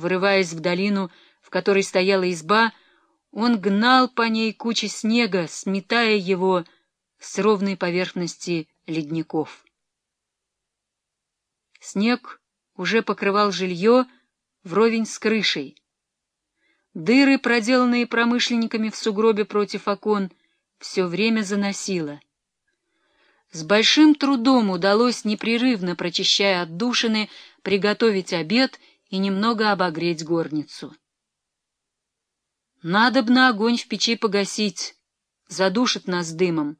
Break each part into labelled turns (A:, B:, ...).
A: Вырываясь в долину, в которой стояла изба, он гнал по ней кучи снега, сметая его с ровной поверхности ледников. Снег уже покрывал жилье вровень с крышей. Дыры, проделанные промышленниками в сугробе против окон, все время заносило. С большим трудом удалось, непрерывно прочищая отдушины, приготовить обед и немного обогреть горницу. Надобно огонь в печи погасить, задушит нас дымом.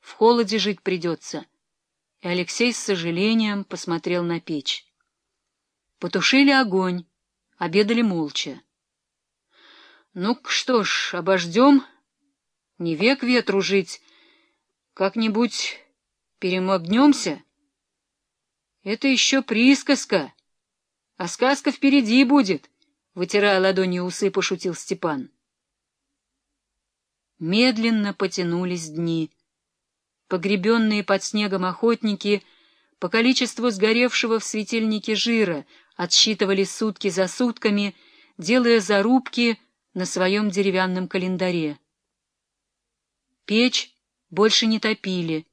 A: В холоде жить придется. И Алексей с сожалением посмотрел на печь. Потушили огонь, обедали молча. ну что ж, обождем. Не век ветру жить. Как-нибудь перемогнемся. Это еще присказка. А сказка впереди будет, — вытирая ладонью усы, пошутил Степан. Медленно потянулись дни. Погребенные под снегом охотники по количеству сгоревшего в светильнике жира отсчитывали сутки за сутками, делая зарубки на своем деревянном календаре. Печь больше не топили,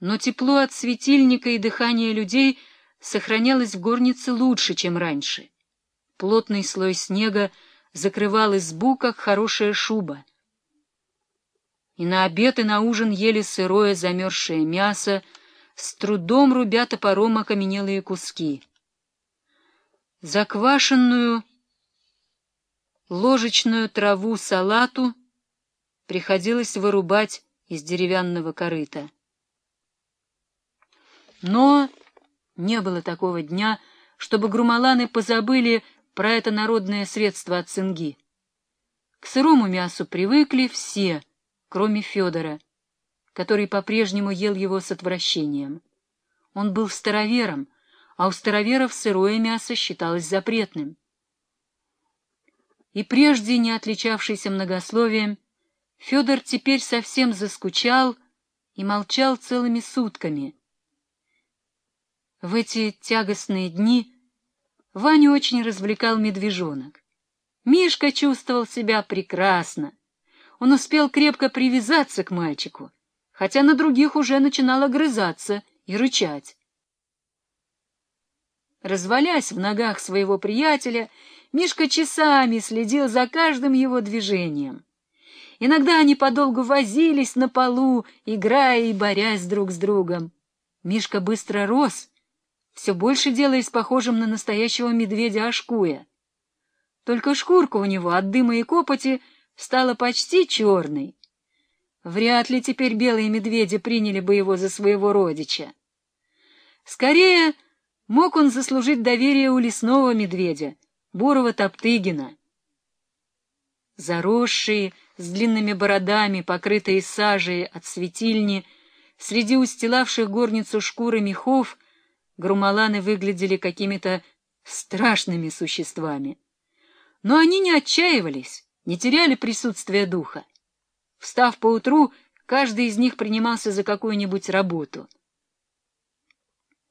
A: но тепло от светильника и дыхания людей сохранялось в горнице лучше, чем раньше. Плотный слой снега закрывал избу, как хорошая шуба и на обед и на ужин ели сырое замерзшее мясо, с трудом рубя топором окаменелые куски. Заквашенную ложечную траву салату приходилось вырубать из деревянного корыта. Но не было такого дня, чтобы грумаланы позабыли про это народное средство от цинги. К сырому мясу привыкли все — кроме Федора, который по-прежнему ел его с отвращением. Он был старовером, а у староверов сырое мясо считалось запретным. И прежде не отличавшийся многословием, Федор теперь совсем заскучал и молчал целыми сутками. В эти тягостные дни Ваню очень развлекал медвежонок. Мишка чувствовал себя прекрасно. Он успел крепко привязаться к мальчику, хотя на других уже начинал огрызаться и рычать. Развалясь в ногах своего приятеля, Мишка часами следил за каждым его движением. Иногда они подолгу возились на полу, играя и борясь друг с другом. Мишка быстро рос, все больше делаясь похожим на настоящего медведя-ашкуя. Только шкурка у него от дыма и копоти стала почти черной. Вряд ли теперь белые медведи приняли бы его за своего родича. Скорее, мог он заслужить доверие у лесного медведя, бурого Топтыгина. Заросшие, с длинными бородами, покрытые сажей от светильни, среди устилавших горницу шкуры мехов, грумаланы выглядели какими-то страшными существами. Но они не отчаивались не теряли присутствия духа. Встав поутру, каждый из них принимался за какую-нибудь работу.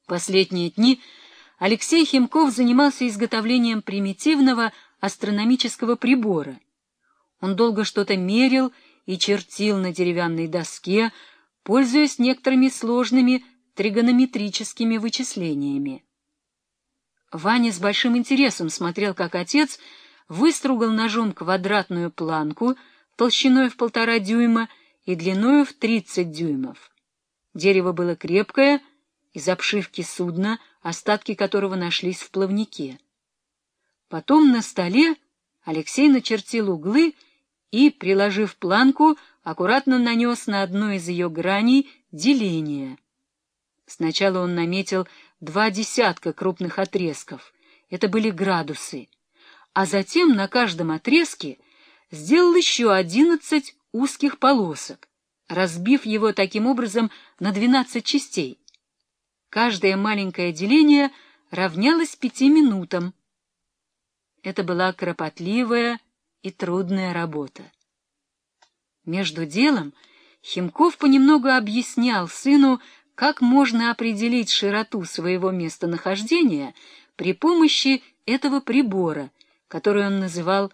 A: Последние дни Алексей Химков занимался изготовлением примитивного астрономического прибора. Он долго что-то мерил и чертил на деревянной доске, пользуясь некоторыми сложными тригонометрическими вычислениями. Ваня с большим интересом смотрел, как отец — выстругал ножом квадратную планку толщиной в полтора дюйма и длиною в тридцать дюймов. Дерево было крепкое, из обшивки судна, остатки которого нашлись в плавнике. Потом на столе Алексей начертил углы и, приложив планку, аккуратно нанес на одну из ее граней деление. Сначала он наметил два десятка крупных отрезков. Это были градусы а затем на каждом отрезке сделал еще одиннадцать узких полосок, разбив его таким образом на двенадцать частей. Каждое маленькое деление равнялось пяти минутам. Это была кропотливая и трудная работа. Между делом Химков понемногу объяснял сыну, как можно определить широту своего местонахождения при помощи этого прибора, который он называл